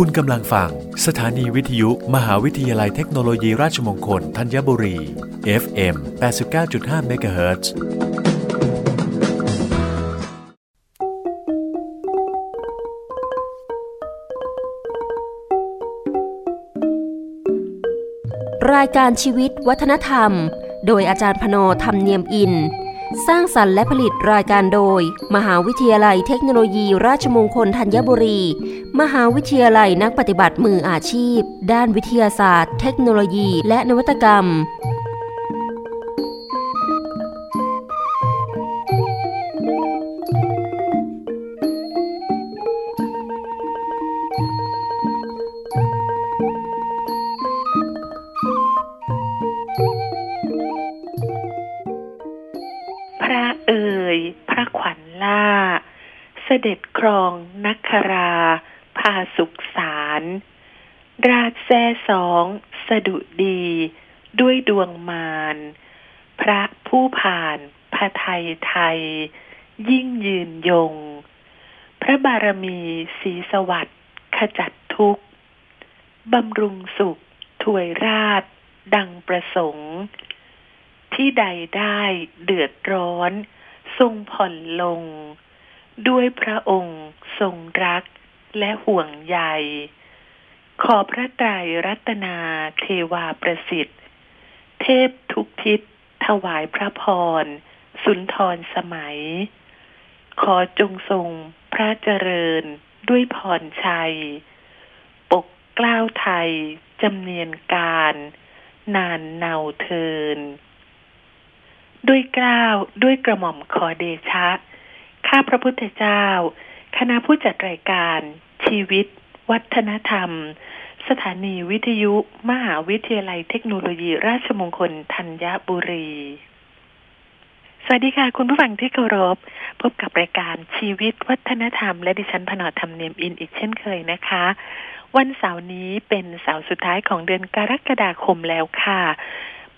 คุณกำลังฟัง สถานีวิทยุ มหาวิทยาลัยเทคโนโลยีราชมงคลธัญบุรี FM 89.5 MHz รายการชีวิตวัฒนธรรม โดยอาจารย์พโนธรรมเนียมอิน สร้างสรรค์และผลิตรายการโดย มหาวิทยาลัยเทคโนโลยีราชมงคลธัญบุรี มหาวิทยาลัยนักปฏิบัติมืออาชีพ ด้านวิทยาศาสตร์ เทคโนโลยี และนวัตกรรม สองสะดุดี ด้วยดวงมาร พระผู้ผ่านพระไทยไทย ยิ่งยืนยง พระบารมีสีสวัสดิ์ขจัดทุกข์บำรุงสุขถวยราช ดังประสงค์ ที่ใดได้เดือดร้อน ทรงผ่อนลง ด้วยพระองค์ทรงรักและห่วงใย ขอพระไตรรัตนาเทวาประสิทธิ์ เทพทุกทิศ ถวายพระพร สุนทรสมัย ขอจงทรงพระเจริญด้วยพรชัย ปกกล้าวไทยจำเนียนการ นานเนาเทิน ด้วยกล้าวด้วยกระหม่อมขอเดชะ ข้าพระพุทธเจ้า คณะผู้จัดรายการชีวิต วัฒนธรรม สถานีวิทยุ มหาวิทยาลัยเทคโนโลยี ราชมงคลธัญบุรี สวัสดีค่ะ คุณผู้ฟังที่เคารพ พบกับรายการชีวิตวัฒนธรรม และดิฉันพนอธรรมเนียมอินอีกเช่นเคยนะคะวันเสาร์นี้เป็นเสาร์สุดท้ายของเดือนกรกฎาคมแล้วค่ะ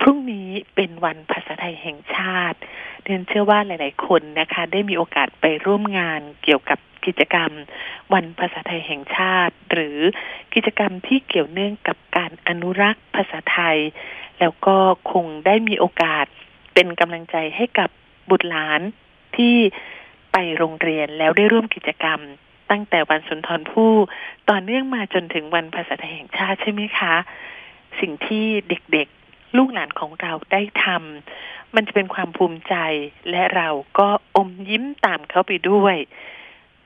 พรุ่งนี้เป็นวันภาษาไทยแห่งชาติ เดือนเชื่อว่าหลาย ๆ คนนะคะ ได้มีโอกาสไปร่วมงานเกี่ยวกับ กิจกรรม วันภาษาไทยแห่งชาติ หรือกิจกรรมที่เกี่ยวเนื่องกับการอนุรักษ์ภาษาไทย แล้วก็คงได้มีโอกาสเป็นกำลังใจให้กับบุตรหลานที่ไปโรงเรียนแล้วได้ร่วมกิจกรรม ตั้งแต่วันสุนทรภู่ต่อเนื่องมาจนถึงวันภาษาไทยแห่งชาติใช่ไหมคะ สิ่งที่เด็กๆ ลูกหลานของเราได้ทำมันจะเป็นความภูมิใจและเราก็อมยิ้มตามเขาไปด้วย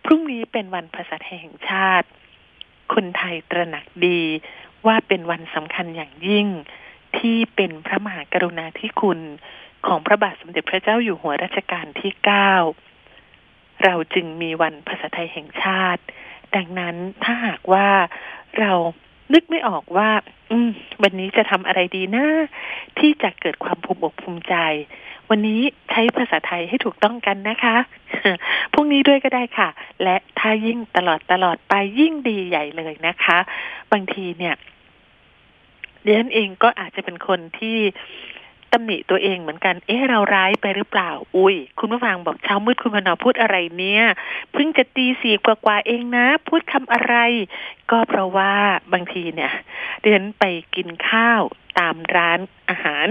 พรุ่งนี้เป็นวันภาษาไทยแห่งชาติ คนไทยตระหนักดีว่าเป็นวันสำคัญอย่างยิ่ง ที่เป็นพระมหากรุณาธิคุณของพระบาทสมเด็จพระเจ้าอยู่หัวรัชกาลที่เก้าเราจึงมีวันภาษาไทยแห่งชาติ ดังนั้นถ้าหากว่าเรานึกไม่ออกว่า อืม วันนี้จะทำอะไรดีนะ ที่จะเกิดความภูมิอกภูมิใจ วันนี้ใช้ภาษาไทยให้ถูกต้องกันนะคะ พรุ่งนี้ด้วยก็ได้ค่ะ และถ้ายิ่งตลอดตลอดไปยิ่งดีใหญ่เลยนะคะ บางทีเนี่ยเดียนเองก็อาจจะเป็นคนที่ตำหนิตัวเองเหมือนกัน เอ๊ะ เราร้ายไปหรือเปล่า อุ้ย คุณผู้ฟังบอกเช้ามืดคุณพนอพูดอะไรเนี่ย เพิ่งจะตีสี่กว่าๆเองนะ พูดคำอะไร ก็เพราะว่าบางทีเนี่ย เดินไปกินข้าวตามร้านอาหาร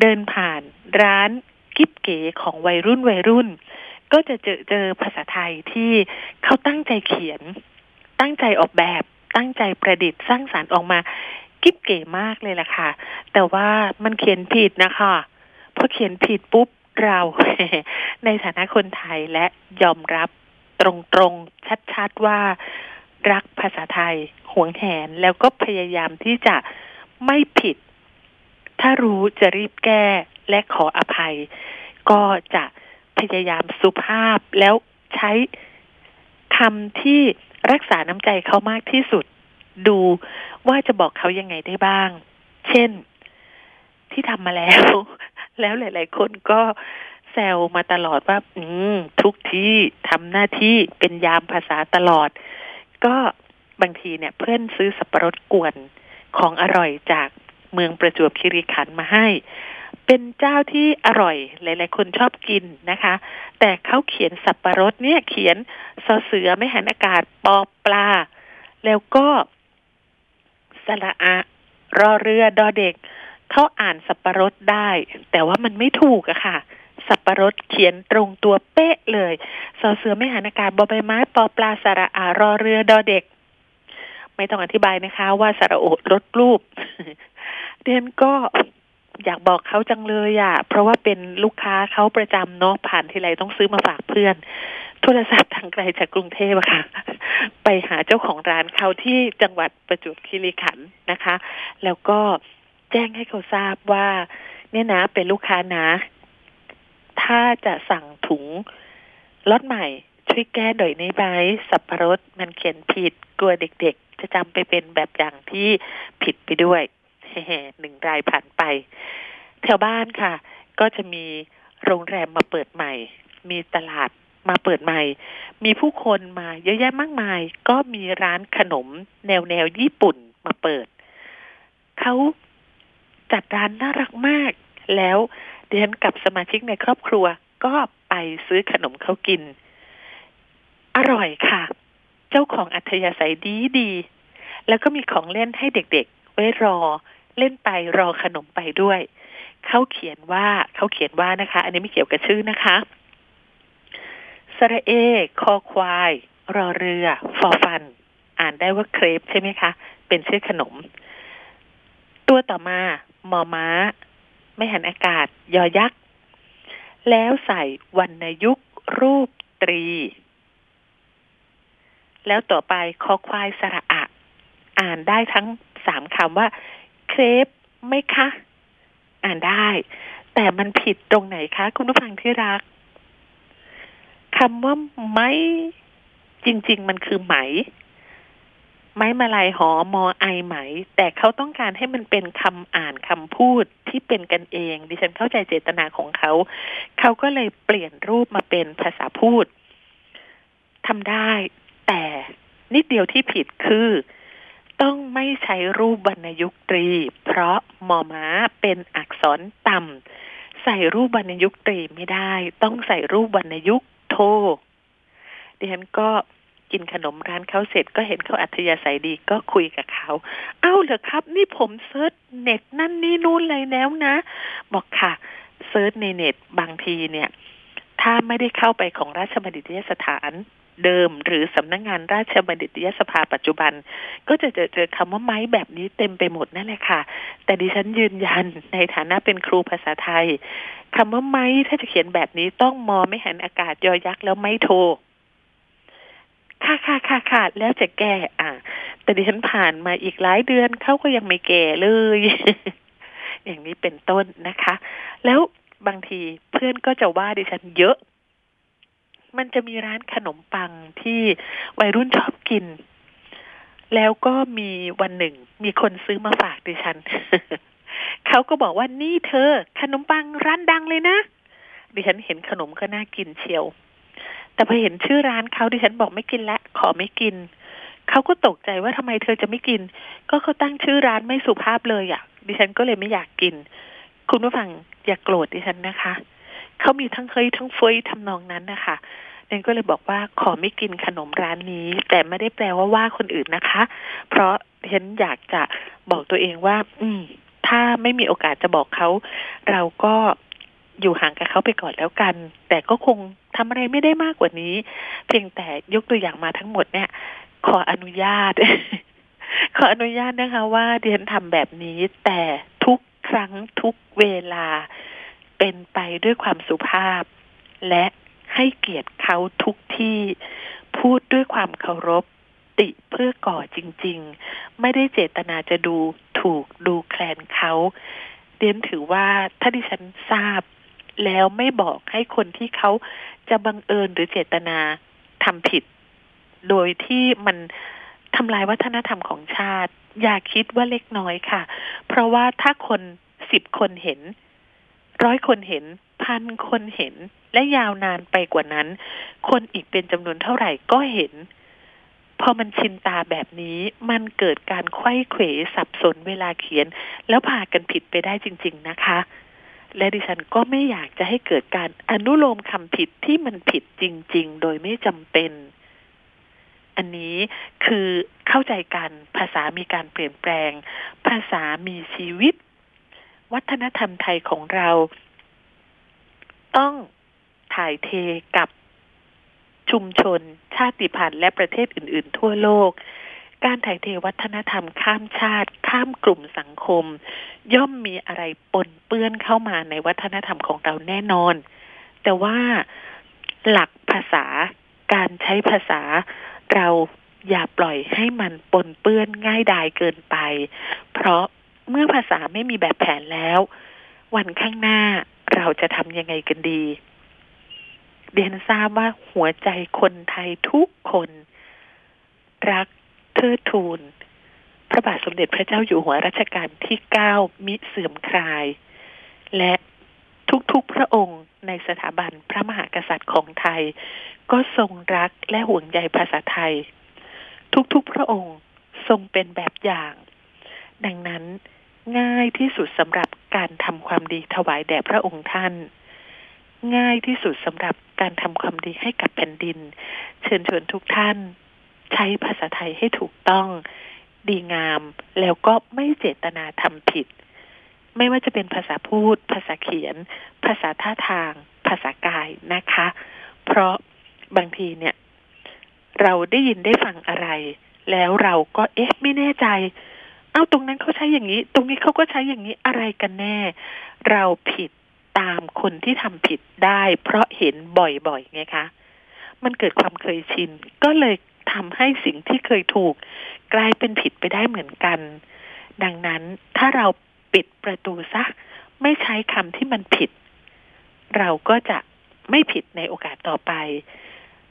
เดินผ่านร้านกิ๊บเก๋ของวัยรุ่นวัยรุ่น ก็จะเจอเจอภาษาไทยที่เขาตั้งใจเขียน ตั้งใจออกแบบ ตั้งใจประดิษฐ์สร้างสารรค์ออกมากิ๊บเก๋มากเลยล่ะค่ะ แต่ว่ามันเขียนผิดนะคะพอเขียนผิดปุ๊บเราในฐานะคนไทยและยอมรับตรงๆชัดๆว่ารักภาษาไทยหวงแหนแล้วก็พยายามที่จะไม่ผิด ถ้ารู้จะรีบแก้และขออภัย ก็จะพยายามสุภาพแล้วใช้คำที่รักษาน้ำใจเขามากที่สุด ดูว่าจะบอกเขายังไงได้บ้าง เช่น ที่ทำมาแล้ว แล้วหลาย ๆ คนก็แซวมาตลอดว่า อืม ทุกที่ทำหน้าที่เป็นยามภาษาตลอด ก็บางทีเนี่ย เพื่อนซื้อสับปะรดกวนของอร่อยจาก เมืองประจวบคีรีขันธ์มาให้ เป็นเจ้าที่อร่อยหลาย ๆ คนชอบกินนะคะ แต่เขาเขียนสับปะรดเนี่ยเขียนสอเสือไม่หันอากาศปอปลา แล้วก็สระอะรอเรือดอเด็กเขาอ่านสับปะรดได้ แต่ว่ามันไม่ถูกอะค่ะ สับปะรดเขียนตรงตัวเป๊ะเลยสอเสือไม่หันอากาศบอใบไม้ปอปลาสระอารอเรือดอเด็ก ไม่ต้องอธิบายนะคะ ว่าสระโอรถรูป เดนก็อยากบอกเขาจังเลยอะเพราะว่าเป็นลูกค้าเขาประจำเนาะผ่านทีไรต้องซื้อมาฝากเพื่อน โทรศัพท์ทางไกลจากกรุงเทพอะค่ะ ไปหาเจ้าของร้านเขาที่จังหวัดประจวบคีรีขันธ์นะคะ แล้วก็แจ้งให้เขาทราบว่า เนี่ยนะเป็นลูกค้านะ ถ้าจะสั่งถุงรถใหม่ ช่วยแก้หน่อยในใบสับปะรดมันเขียนผิดกลัวเด็กๆ จะจำไปเป็นแบบอย่างที่ผิดไปด้วย หนึ่งรายผ่านไป แถวบ้านค่ะ ก็จะมีโรงแรมมาเปิดใหม่ มีตลาดมาเปิดใหม่ มีผู้คนมาเยอะแยะมากมาย ก็มีร้านขนมแนวแนวญี่ปุ่นมาเปิด เขาจัดร้านน่ารักมาก แล้วเดินกับสมาชิกในครอบครัวก็ไปซื้อขนมเขากิน อร่อยค่ะ เจ้าของอัธยาศัยดีดี แล้วก็มีของเล่นให้เด็กๆ ไว้รอ เล่นไปรอขนมไปด้วยเขาเขียนว่าเขาเขียนว่านะคะ อันนี้ไม่เกี่ยวกับชื่อนะคะสระเอ คอควาย รอเรือ ฟอฟัน อ่านได้ว่าเครปใช่ไหมคะ เป็นชื่อขนม ตัวต่อมา มอม้า ไม่หันอากาศ ยอยักษ์ แล้วใส่วรรณยุกรูปตรี แล้วต่อไปคอควายสระอะ อ่านได้ทั้งสามคำว่า เครปไหมคะ อ่านได้ แต่มันผิดตรงไหนคะ คุณผู้ฟังที่รักคำว่าไม้จริง ๆ มันคือไหม ไม้มาลายหอมอไอไหม แต่เขาต้องการให้มันเป็นคำอ่านคำพูดที่เป็นกันเอง ดิฉันเข้าใจเจตนาของเขา เขาก็เลยเปลี่ยนรูปมาเป็นภาษาพูดทำได้ แต่นิดเดียวที่ผิดคือ ต้องไม่ใช้รูปวรรณยุกต์ตรี เพราะมอม้าเป็นอักษรต่ำใส่รูปวรรณยุกต์ตรีไม่ได้ ต้องใส่รูปวรรณยุกต์โทดิฉันก็กินขนมร้านเขาเสร็จก็เห็นเขาอัธยาศัยดีก็คุยกับเขา เอ้าเหรอครับ นี่ผม search เน็ตนั่นนี่นู่นเลยแล้วนะ บอกค่ะ search ในเน็ตบางทีเนี่ย ถ้าไม่ได้เข้าไปของราชบัณฑิตยสถาน เดิม หรือสำนักงงานราชบัณฑิตยสภาปัจจุบัน ก็จะเจอเจอคำว่าไม้แบบนี้เต็มไปหมดนั่นแหละค่ะ แต่ดิฉันยืนยันในฐานะเป็นครูภาษาไทยคำว่าไม้ถ้าจะเขียนแบบนี้ต้องมอไม่หันอากาศยอยักษ์แล้วไม้โทค่ะค่ะค่ะค่ะแล้วจะแก้อะ แต่ดิฉันผ่านมาอีกหลายเดือนเขาก็ยังไม่แก่เลย อย่างนี้เป็นต้นนะคะ แล้วบางทีเพื่อนก็จะว่าดิฉันเยอะ มันจะมีร้านขนมปังที่วัยรุ่นชอบกิน แล้วก็มีวันหนึ่ง มีคนซื้อมาฝากดิฉัน เขาก็บอกว่านี่เธอ ขนมปังร้านดังเลยนะ ดิฉันเห็นขนมก็น่ากินเชียว แต่พอเห็นชื่อร้านเขาดิฉันบอกไม่กินละ ขอไม่กิน เขาก็ตกใจว่าทำไมเธอจะไม่กิน ก็เขาตั้งชื่อร้านไม่สุภาพเลยอะ่ะ ดิฉันก็เลยไม่อยากกิน คุณผู้ฟังอย่ากโกรธดิฉันนะคะ เขามีทั้งเคยทั้งเฟยทำนองนั้นนะคะดิฉันก็เลยบอกว่าขอไม่กินขนมร้านนี้ แต่ไม่ได้แปลว่าว่าคนอื่นนะคะ เพราะดิฉันอยากจะบอกตัวเองว่า อืม ถ้าไม่มีโอกาสจะบอกเขา เราก็อยู่ห่างกับเขาไปก่อนแล้วกัน แต่ก็คงทำอะไรไม่ได้มากกว่านี้ เพียงแต่ยกตัวอย่างมาทั้งหมดเนี่ย ขออนุญาต ขออนุญาตนะคะ ว่าเดียนทำแบบนี้แต่ทุกครั้งทุกเวลา เป็นไปด้วยความสุภาพ และให้เกียรติเขาทุกที่ พูดด้วยความเคารพ ติเพื่อก่อจริง ๆ ไม่ได้เจตนาจะดูถูกดูแคลนเขาเดียนถือว่าถ้าดิฉันทราบ แล้วไม่บอกให้คนที่เขาจะบังเอิญหรือเจตนาทำผิด โดยที่มันทำลายวัฒนธรรมของชาติ อย่าคิดว่าเล็กน้อยค่ะ เพราะว่าถ้าคนสิบคนเห็น ร้อยคนเห็นพันคนเห็น และยาวนานไปกว่านั้น คนอีกเป็นจำนวนเท่าไหร่ก็เห็น พอมันชินตาแบบนี้มันเกิดการไข้เขวสับสนเวลาเขียน แล้วพากันผิดไปได้จริง ๆ นะคะ และดิฉันก็ไม่อยากจะให้เกิดการอนุโลมคำผิดที่มันผิดจริง ๆ โดยไม่จำเป็นอันนี้คือเข้าใจกันภาษามีการเปลี่ยนแปลง ภาษามีชีวิต วัฒนธรรมไทยของเรา ต้องถ่ายเทกับชุมชน ชาติพันธุ์และประเทศอื่น ๆ ทั่วโลก การถ่ายเทวัฒนธรรมข้ามชาติ ข้ามกลุ่มสังคม ย่อมมีอะไรปนเปื้อนเข้ามาในวัฒนธรรมของเราแน่นอน แต่ว่าหลักภาษาการใช้ภาษาเราอย่าปล่อยให้มันปนเปื้อนง่ายดายเกินไป เพราะ เมื่อภาษาไม่มีแบบแผนแล้ว วันข้างหน้าเราจะทำยังไงกันดีเรียนทราบว่าหัวใจคนไทยทุกคน รักเทิดทูน พระบาทสมเด็จพระเจ้าอยู่หัวรัชกาลที่เก้ามิเสื่อมคลาย และทุกๆพระองค์ในสถาบันพระมหากษัตริย์ของไทย ก็ทรงรักและห่วงใยภาษาไทย ทุกๆพระองค์ทรงเป็นแบบอย่าง ดังนั้น ง่ายที่สุดสำหรับการทำความดีถวายแด่พระองค์ท่าน ง่ายที่สุดสำหรับการทำความดีให้กับแผ่นดิน เชิญชวนทุกท่าน ใช้ภาษาไทยให้ถูกต้องดีงาม แล้วก็ไม่เจตนาทำผิด ไม่ว่าจะเป็นภาษาพูด ภาษาเขียน ภาษาท่าทาง ภาษากายนะคะ เพราะบางทีเนี่ย เราได้ยินได้ฟังอะไร แล้วเราก็เอ๊ะไม่แน่ใจ เอาตรงนั้นเขาใช้อย่างนี้ ตรงนี้เขาก็ใช้อย่างนี้อะไรกันแน่ เราผิดตามคนที่ทำผิดได้ เพราะเห็นบ่อยๆไงคะมันเกิดความเคยชิน ก็เลยทำให้สิ่งที่เคยถูก กลายเป็นผิดไปได้เหมือนกัน ดังนั้นถ้าเราปิดประตูซะไม่ใช้คำที่มันผิด เราก็จะไม่ผิดในโอกาสต่อไป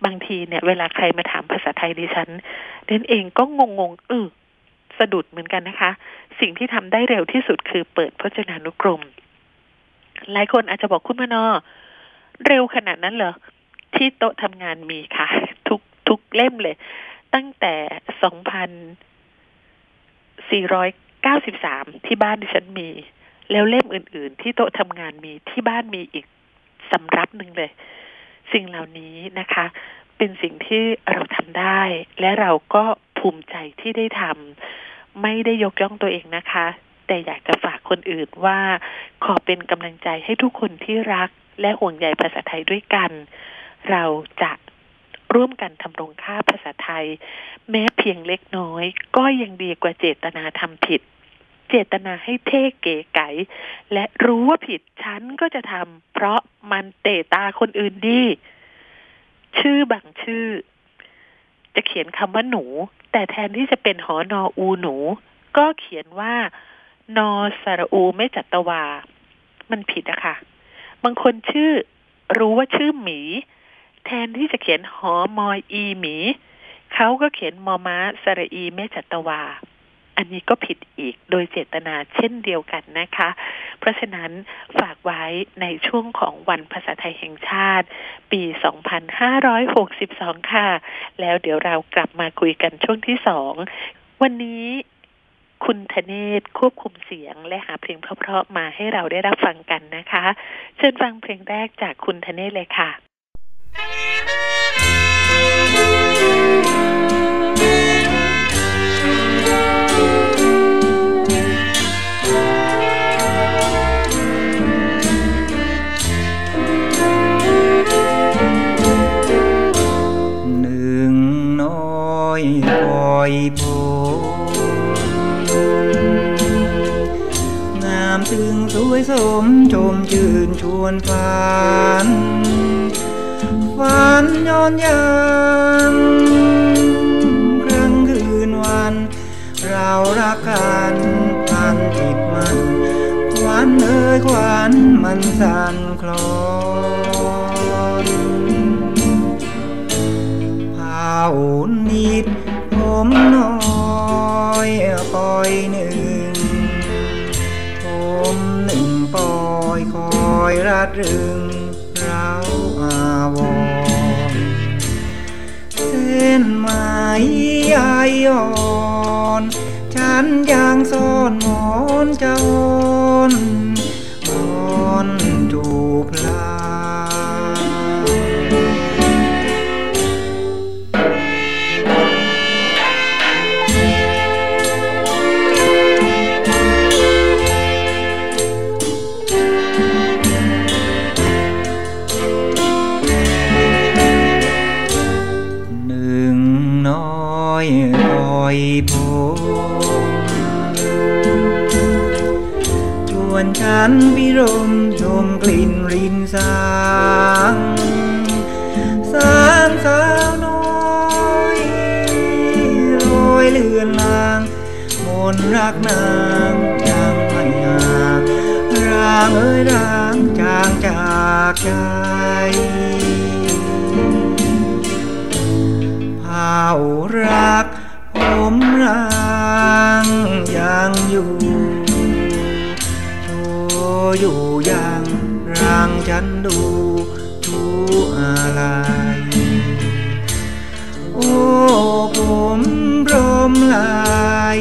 บางทีเนี่ย เวลาใครมาถามภาษาไทยดิฉันเดนเองก็งงงเออ สะดุดเหมือนกันนะคะ สิ่งที่ทำได้เร็วที่สุดคือเปิดพจนานุกรม หลายคนอาจจะบอกคุณมานอ เร็วขนาดนั้นเหรอ ที่โต๊ะทำงานมีค่ะ ทุกทุกเล่มเลย ตั้งแต่สองพันสี่ร้อยเก้าสิบสามที่บ้านดิฉันมี แล้วเล่มอื่น ๆ ที่โต๊ะทำงานมีที่บ้านมีอีกสำรับหนึ่งเลย สิ่งเหล่านี้นะคะ เป็นสิ่งที่เราทำได้ และเราก็ภูมิใจที่ได้ทำ ไม่ได้ยกย่องตัวเองนะคะ แต่อยากจะฝากคนอื่นว่า ขอเป็นกำลังใจให้ทุกคนที่รักและห่วงใยภาษาไทยด้วยกัน เราจะร่วมกันทำรงค่าภาษาไทย แม้เพียงเล็กน้อย ก็ยังดีกว่าเจตนาทำผิด เจตนาให้เท่เก๋ไก๋และรู้ว่าผิดฉันก็จะทำเพราะมันเตะตาคนอื่นดี ชื่อบางชื่อ จะเขียนคำว่าหนู แต่แทนที่จะเป็นหอนออูหนู ก็เขียนว่านอสระอูไม่จัตวา มันผิดอะค่ะ บางคนชื่อรู้ว่าชื่อหมี แทนที่จะเขียนหอมอยอีหมี เขาก็เขียนมอม้าสระอีไม่จัตวา อันนี้ก็ผิดอีกโดยเจตนาเช่นเดียวกันนะคะ เพราะฉะนั้นฝากไว้ในช่วงของวันภาษาไทยแห่งชาติ ปี 2562 ค่ะ แล้วเดี๋ยวเรากลับมาคุยกันช่วงที่สองวันนี้คุณธเนศควบคุมเสียงและหาเพลงเพราะๆมาให้เราได้รับฟังกันนะคะ เชิญฟังเพลงแรกจากคุณธเนศเลยค่ะ อยโพงามถึงสวยสมชมชื่นชวนฝันฝันย้อนยังครั้งคืนวัน เรารักกันพันติดมันควันเอ่ยควันมันสั่นคลอนเผานิด มน้อยปอยหนึ่งผมหนึ่งปอยคอยรัดรึงเราอาวรณ์เส้นไหมยายอ่อน ฉันยังซ่อนหมอนเจ้าอน วนฉันพิรมชมกลิ่นรินสางสามสาวน้อยลอยเลือนลางมนรักนางยังไม่ห่างร่างเอ้ยร่างจางจากใจเผารักผมร่างยังอยู่ อยู่ยังร่างฉันดูทุอะไร โอ้ผมพรมลาย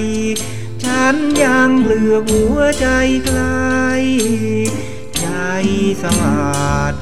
ฉันยังเหลือกหัวใจใครใจสะอาด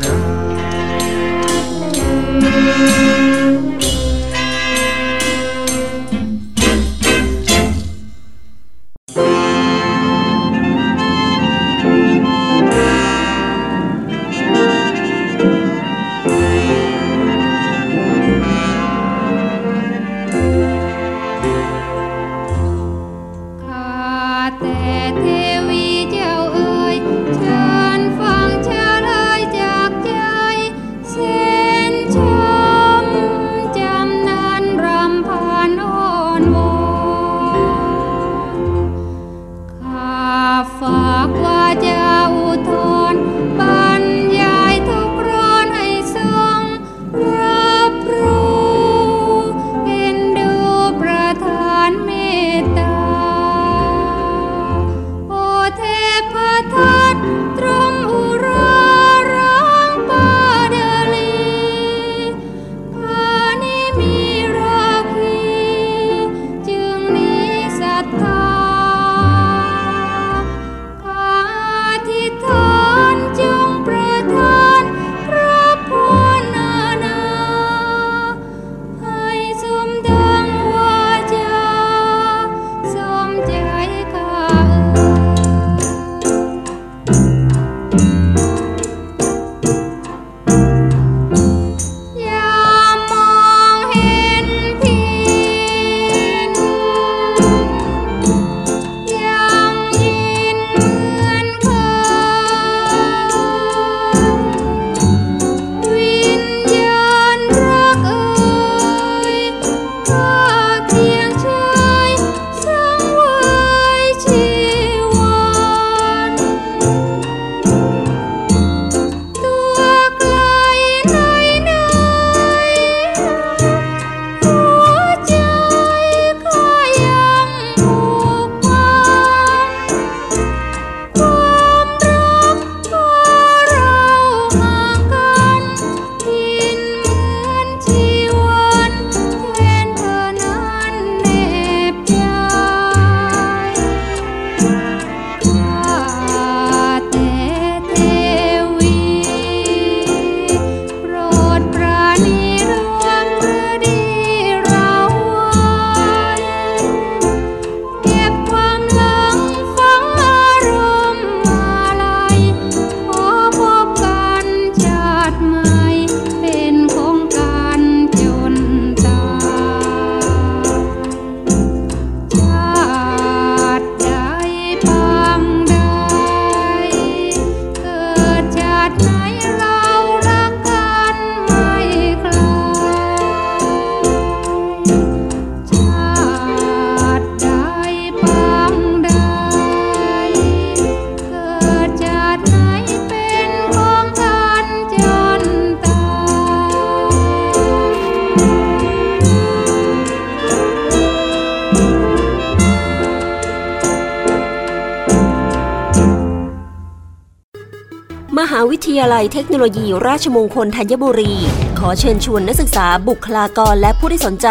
ยเทคโนโลยีราชมงคลธัญบุรี ขอเชิญชวนนักศึกษาบุคลากรและผู้ที่สนใจ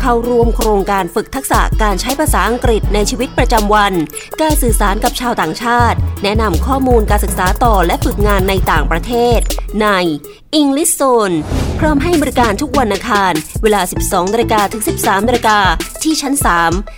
เข้าร่วมโครงการฝึกทักษะการใช้ภาษาอังกฤษในชีวิตประจำวัน การสื่อสารกับชาวต่างชาติ แนะนำข้อมูลการศึกษาต่อและฝึกงานในต่างประเทศ ใน English Zone พร้อมให้บริการทุกวันอังคาร เวลา 12นาฬิกาถึง 13นาฬิกาที่ชั้น 3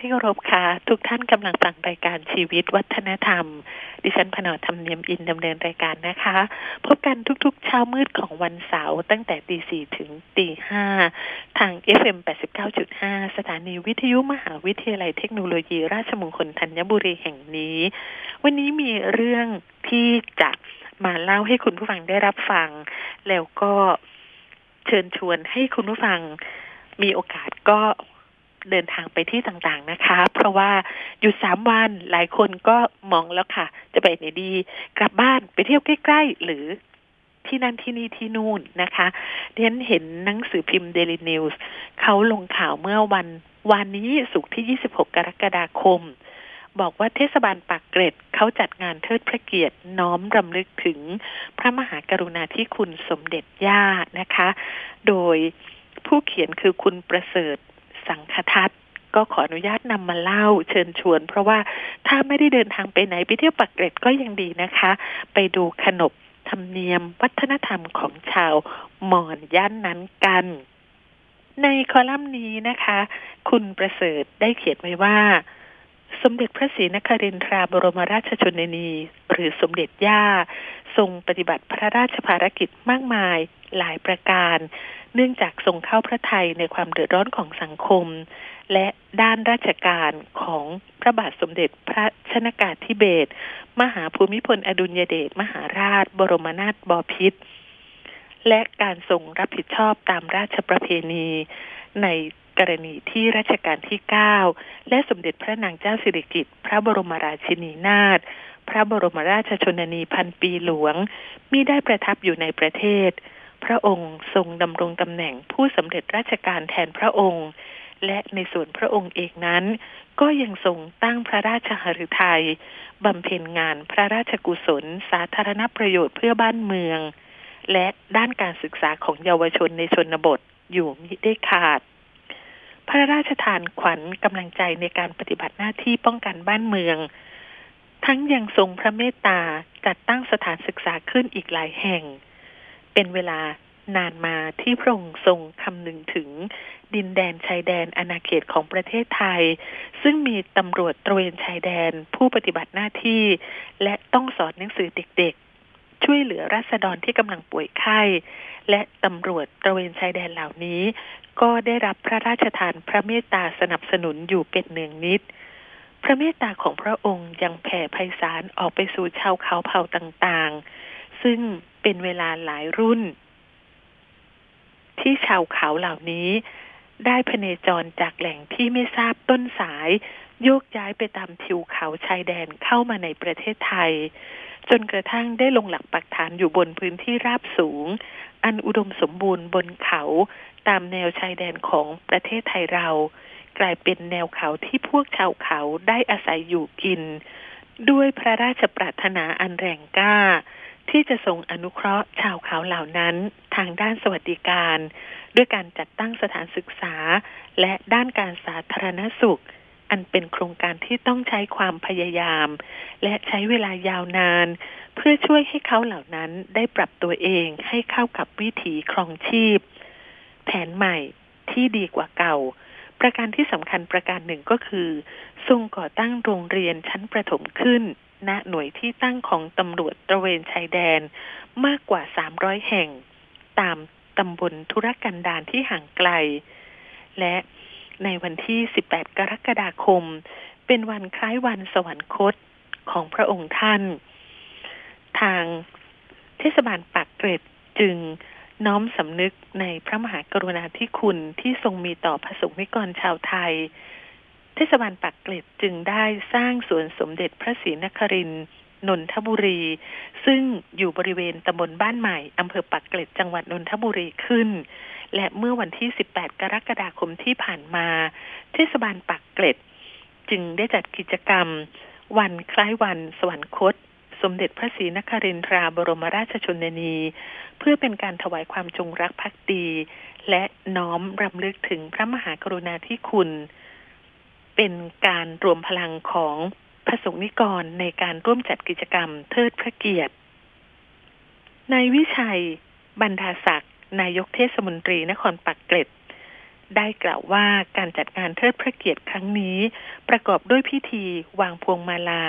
ที่เคารพค่ะ ทุกท่านกำลังฟังรายการชีวิตวัฒนธรรม ดิฉันพนอธรรมเนียมอินดำเนินรายการนะคะ พบกันทุกๆ เช้ามืดของวันเสาร์ตั้งแต่ตีสี่ถึงตีห้าทาง FM 89.5 สถานีวิทยุมหาวิทยาลัยเทคโนโลยี ราชมงคลธัญบุรีแห่งนี้ วันนี้มีเรื่องที่จะมาเล่าให้คุณผู้ฟังได้รับฟัง แล้วก็เชิญชวนให้คุณผู้ฟังมีโอกาสก็ เดินทางไปที่ต่างๆนะคะ เพราะว่าหยุดสามวันหลายคนก็มองแล้วค่ะ จะไปไหนดี กลับบ้านไปเที่ยวใกล้ๆ หรือที่นั่นที่นี่ที่นู่นนะคะเรียนเห็นหนังสือพิมพ์ Daily News เขาลงข่าวเมื่อวันวันนี้สุกที่ 26 กรกฎาคม บอกว่าเทศบาลปากเกร็ดเขาจัดงานเทิดพระเกียรติน้อมรำลึกถึงพระมหากรุณาธิคุณสมเด็จย่านะคะ โดยผู้เขียนคือคุณประเสริฐ สังคทัศน์ก็ขออนุญาตนำมาเล่าเชิญชวน เพราะว่าถ้าไม่ได้เดินทางไปไหนไปเที่ยวปักเกร็ดก็ยังดีนะคะ ไปดูขนบธรรมเนียมวัฒนธรรมของชาวมอญย่านนั้นกัน ในคอลัมน์นี้นะคะ คุณประเสริฐได้เขียนไว้ว่า สมเด็จพระศรีนครินทราบรมราชชนนี หรือสมเด็จย่า ทรงปฏิบัติพระราชภารกิจมากมายหลายประการ เนื่องจากทรงเข้าพระทัยในความเดือดร้อนของสังคม และด้านราชการของพระบาทสมเด็จพระชนากาธิเบศรมหาภูมิพลอดุลยเดชมหาราช บรมนาถบพิตรและการทรงรับผิดชอบตามราชประเพณี ในกรณีที่รัชกาลที่ 9 และสมเด็จพระนางเจ้าสิริกิติ์พระบรมราชินีนาถพระบรมราชชนนีพันปีหลวงมิได้ประทับอยู่ในประเทศ พระองค์ทรงดำรงตำแหน่งผู้สำเร็จราชการแทนพระองค์ และในส่วนพระองค์เองนั้น ก็ยังทรงตั้งพระราชหฤทัยบำเพ็ญงานพระราชกุศล สาธารณประโยชน์เพื่อบ้านเมือง และด้านการศึกษาของเยาวชนในชนบทอยู่มิได้ขาด พระราชทานขวัญกำลังใจในการปฏิบัติหน้าที่ป้องกันบ้านเมือง ทั้งยังทรงพระเมตตาจัดตั้งสถานศึกษาขึ้นอีกหลายแห่ง เป็นเวลานานมาที่พระองค์ทรงคำนึงถึงดินแดนชายแดนอาณาเขตของประเทศไทย ซึ่งมีตำรวจตระเวนชายแดนผู้ปฏิบัติหน้าที่ และต้องสอนหนังสือเด็กๆ ช่วยเหลือราษฎรที่กำลังป่วยไข้ และตำรวจตระเวนชายแดนเหล่านี้ ก็ได้รับพระราชทานพระเมตตาสนับสนุนอยู่เป็นเนืองนิด พระเมตตาของพระองค์ยังแผ่ไพศาลออกไปสู่ชาวเขาเผ่าต่างๆ ซึ่ง เป็นเวลาหลายรุ่น ที่ชาวเขาเหล่านี้ ได้พเนจรจากแหล่งที่ไม่ทราบต้นสาย โยกย้ายไปตามทิวเขาชายแดนเข้ามาในประเทศไทย จนกระทั่งได้ลงหลักปักฐานอยู่บนพื้นที่ราบสูง อันอุดมสมบูรณ์บนเขาตามแนวชายแดนของประเทศไทยเรา กลายเป็นแนวเขาที่พวกชาวเขาได้อาศัยอยู่กิน ด้วยพระราชปรารถนาอันแรงกล้า ที่จะทรงอนุเคราะห์ชาวเขาเหล่านั้น ทางด้านสวัสดิการ ด้วยการจัดตั้งสถานศึกษา และด้านการสาธารณสุข อันเป็นโครงการที่ต้องใช้ความพยายาม และใช้เวลายาวนาน เพื่อช่วยให้เขาเหล่านั้นได้ปรับตัวเองให้เข้ากับวิถีครองชีพ แผนใหม่ที่ดีกว่าเก่า ประการที่สำคัญประการหนึ่งก็คือทรงก่อตั้งโรงเรียนชั้นประถมขึ้น ณหน่วยที่ตั้งของตำรวจตระเวนชายแดนมากกว่า 300 แห่ง ตามตำบลธุรกันดารที่ห่างไกล และในวันที่ 18 กรกฎาคม เป็นวันคล้ายวันสวรรคตของพระองค์ท่าน ทางเทศบาลปากเกร็ดจึงน้อมสำนึกในพระมหากรุณาธิคุณที่ทรงมีต่อพระสงฆ์นิกรชาวไทย เทศบาลปักเกร็ดจึงได้สร้างสวนสมเด็จพระศรีนครินทร์นนทบุรี ซึ่งอยู่บริเวณตำบลบ้านใหม่อำเภอปักเกร็ดจังหวัดนนทบุรีขึ้น และเมื่อวันที่ 18 กรกฎาคมที่ผ่านมา เทศบาลปักเกร็ด จึงได้จัดกิจกรรม วันคล้ายวันสวรรคต สมเด็จพระศรีนครินทราบรมราชชนนี เพื่อเป็นการถวายความจงรักภักดี และน้อมรำลึกถึงพระมหากรุณาธิคุณ เป็นการรวมพลังของพระสงฆ์นิกรในการร่วมจัดกิจกรรมเทิดพระเกียรตินายวิชัย บรรดาศักดิ์นายกเทศมนตรีนครปักเกร็ด ได้กล่าวว่าการจัดงานเทิดพระเกียรติครั้งนี้ ประกอบด้วยพิธีวางพวงมาลา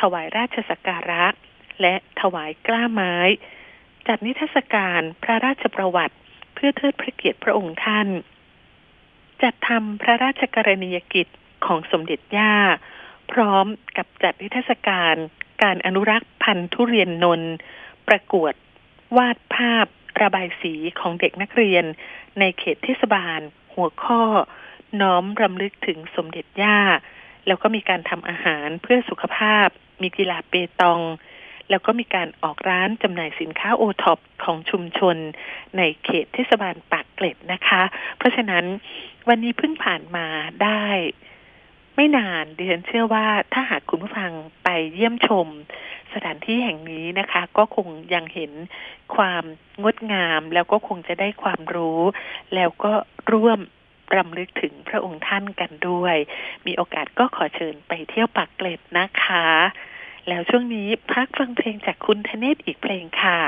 ถวายราชสักการะ และถวายกล้าไม้ จัดนิทรรศการพระราชประวัติเพื่อเทิดพระเกียรติพระองค์ท่าน จัดทำพระราชกรณียกิจ ของสมเด็จย่า พร้อมกับจัดนิทรรศการการอนุรักษ์พันธุ์ทุเรียนนนท์ประกวดวาดภาพระบายสีของเด็กนักเรียน ในเขตเทศบาล หัวข้อ น้อมรำลึกถึงสมเด็จย่า แล้วก็มีการทำอาหารเพื่อสุขภาพ มีกีฬาเปตอง แล้วก็มีการออกร้านจำหน่ายสินค้าโอท็อปของชุมชน ในเขตเทศบาลปากเกร็ดนะคะ เพราะฉะนั้นวันนี้เพิ่งผ่านมาได้ ไม่นานดิฉันเชื่อว่าถ้าหากคุณผู้ฟังไปเยี่ยมชมสถานที่แห่งนี้นะคะ ก็คงยังเห็นความงดงาม แล้วก็คงจะได้ความรู้ แล้วก็ร่วมรำลึกถึงพระองค์ท่านกันด้วย มีโอกาสก็ขอเชิญไปเที่ยวปากเกร็ดนะคะ แล้วช่วงนี้พักฟังเพลงจากคุณธเนศอีกเพลงค่ะ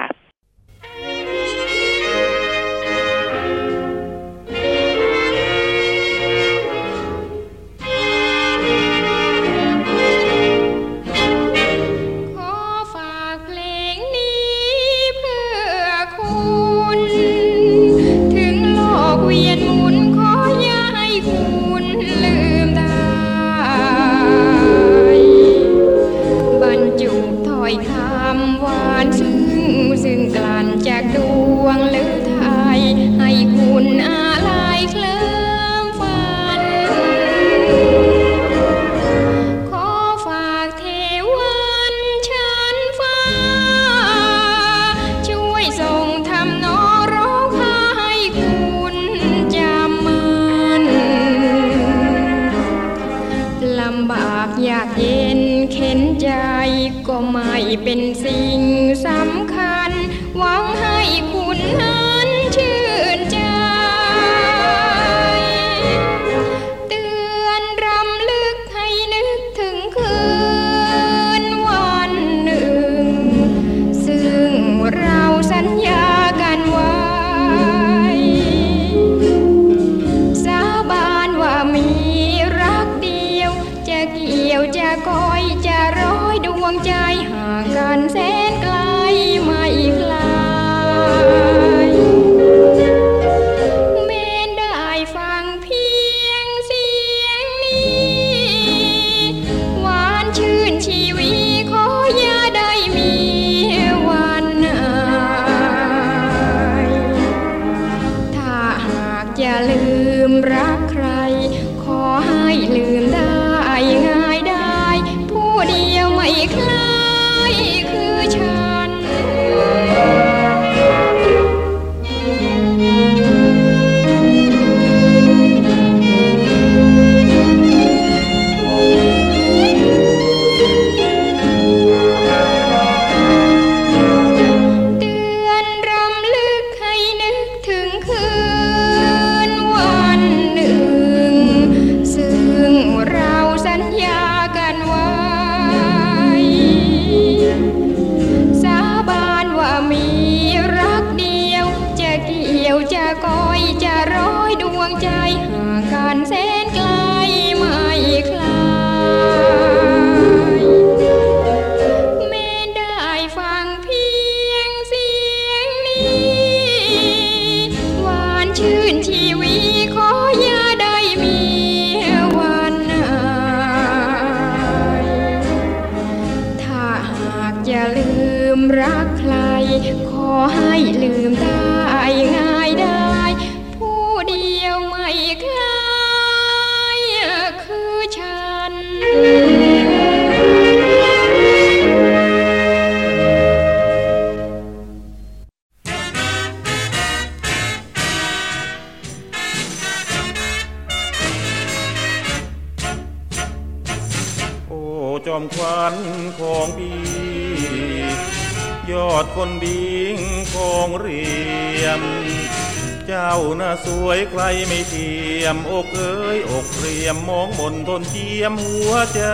ยมหัวใจ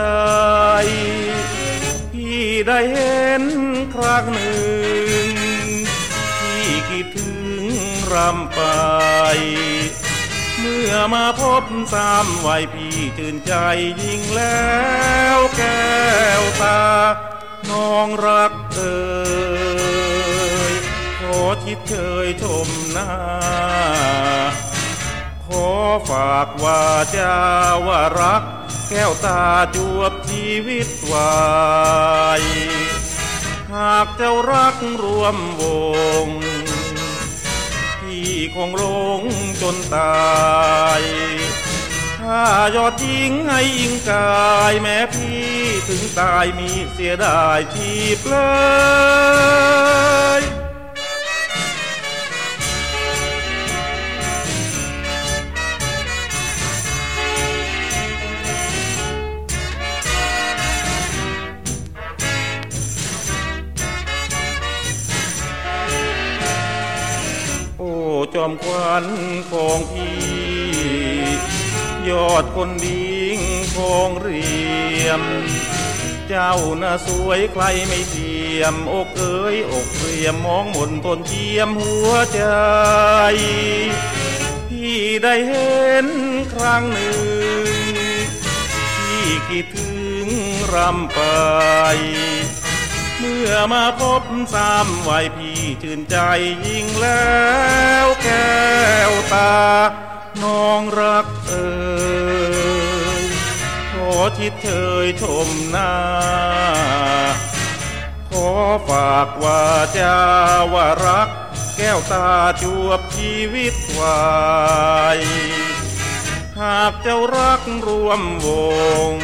พี่ได้เห็นครั้งหนึ่ง พี่คิดถึงรำไป เมื่อมาพบสามวัยพี่ชื่นใจยิ่งแล้วแก้วตา น้องรักเอ่ยขอชิดเชยชมหน้าขอฝากว่าจาว่ารัก แก้วตาจวบชีวิตไว้หากเจ้ารักรวมวงพี่คงลงจนตายถ้ายอดยิงให้ยิงกายแม้พี่ถึงตายมีเสียดายชีพเลย จอมขวัญของพี่ ยอดคนดีของเรียม เจ้าน่าสวยใครไม่เทียม อกเอ้ยอกเรียมมองมนทนเทียมหัวใจ พี่ได้เห็นครั้งหนึ่ง พี่คิดถึงรำไป เมื่อมาพบสามวัยพี่ชื่นใจยิ่งแล้วแก้วตา น้องรักเอ่ยขอชิดเชยชมหน้า ขอฝากว่าจาว่ารัก แก้วตาจวบชีวิตไว้หากเจ้ารักรวมวง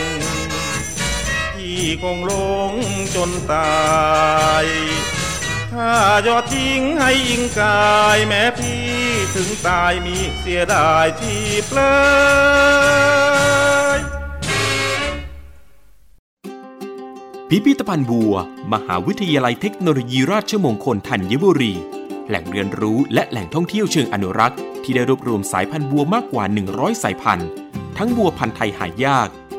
คงลงจนตายถ้ายอดทิ้งให้ยิงกายแม้พี่ถึงตายมีเสียดายชีพเลยพิพิธภัณฑ์บัว มหาวิทยาลัยเทคโนโลยีราชมงคลธัญบุรี แหล่งเรียนรู้และแหล่งท่องเที่ยวเชิงอนุรักษ์ ที่ได้รวบรวมสายพันธุ์บัวมากกว่า 100 สายพันธุ์ ทั้งบัวพันธุ์ไทยหายาก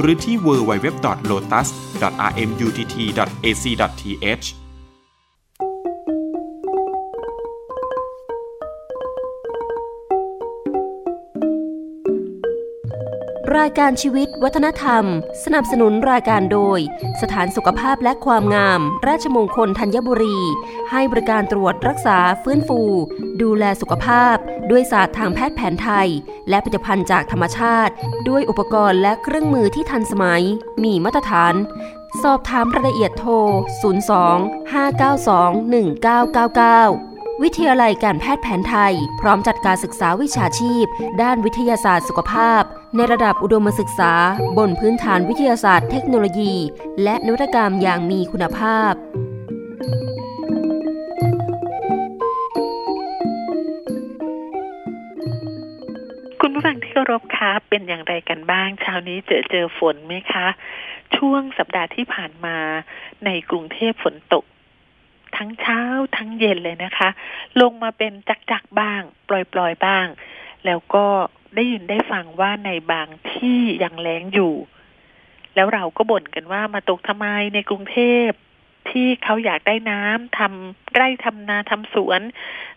หรือที่ www.lotus.rmutt.ac.th รายการชีวิตวัฒนธรรม สนับสนุนรายการโดย สถานสุขภาพและความงาม ราชมงคลธัญบุรี ให้บริการตรวจรักษาฟื้นฟู ดูแลสุขภาพ ด้วยศาสตร์ทางแพทย์แผนไทย และผลิตภัณฑ์จากธรรมชาติ ด้วยอุปกรณ์และเครื่องมือที่ทันสมัย มีมาตรฐาน สอบถามรายละเอียดโทร 02 592 1999วิทยาลัยการแพทย์แผนไทย พร้อมจัดการศึกษาวิชาชีพ ด้านวิทยาศาสตร์สุขภาพ ในระดับอุดมศึกษา บนพื้นฐานวิทยาศาสตร์เทคโนโลยี และนวัตกรรมอย่างมีคุณภาพ คุณผู้ฟังที่เคารพคะเป็นอย่างไรกันบ้าง เช้านี้เจอเจอฝนไหมคะ ช่วงสัปดาห์ที่ผ่านมาในกรุงเทพฝนตกทั้งเช้าทั้งเย็นเลยนะคะ ลงมาเป็นจักๆบ้าง ปล่อยๆบ้าง แล้วก็ ได้ยินได้ฟังว่าในบางที่ยังแล้งอยู่ แล้วเราก็บ่นกันว่ามาตกทำไมในกรุงเทพที่เขาอยากได้น้ำทำไร่ทำนาทำสวน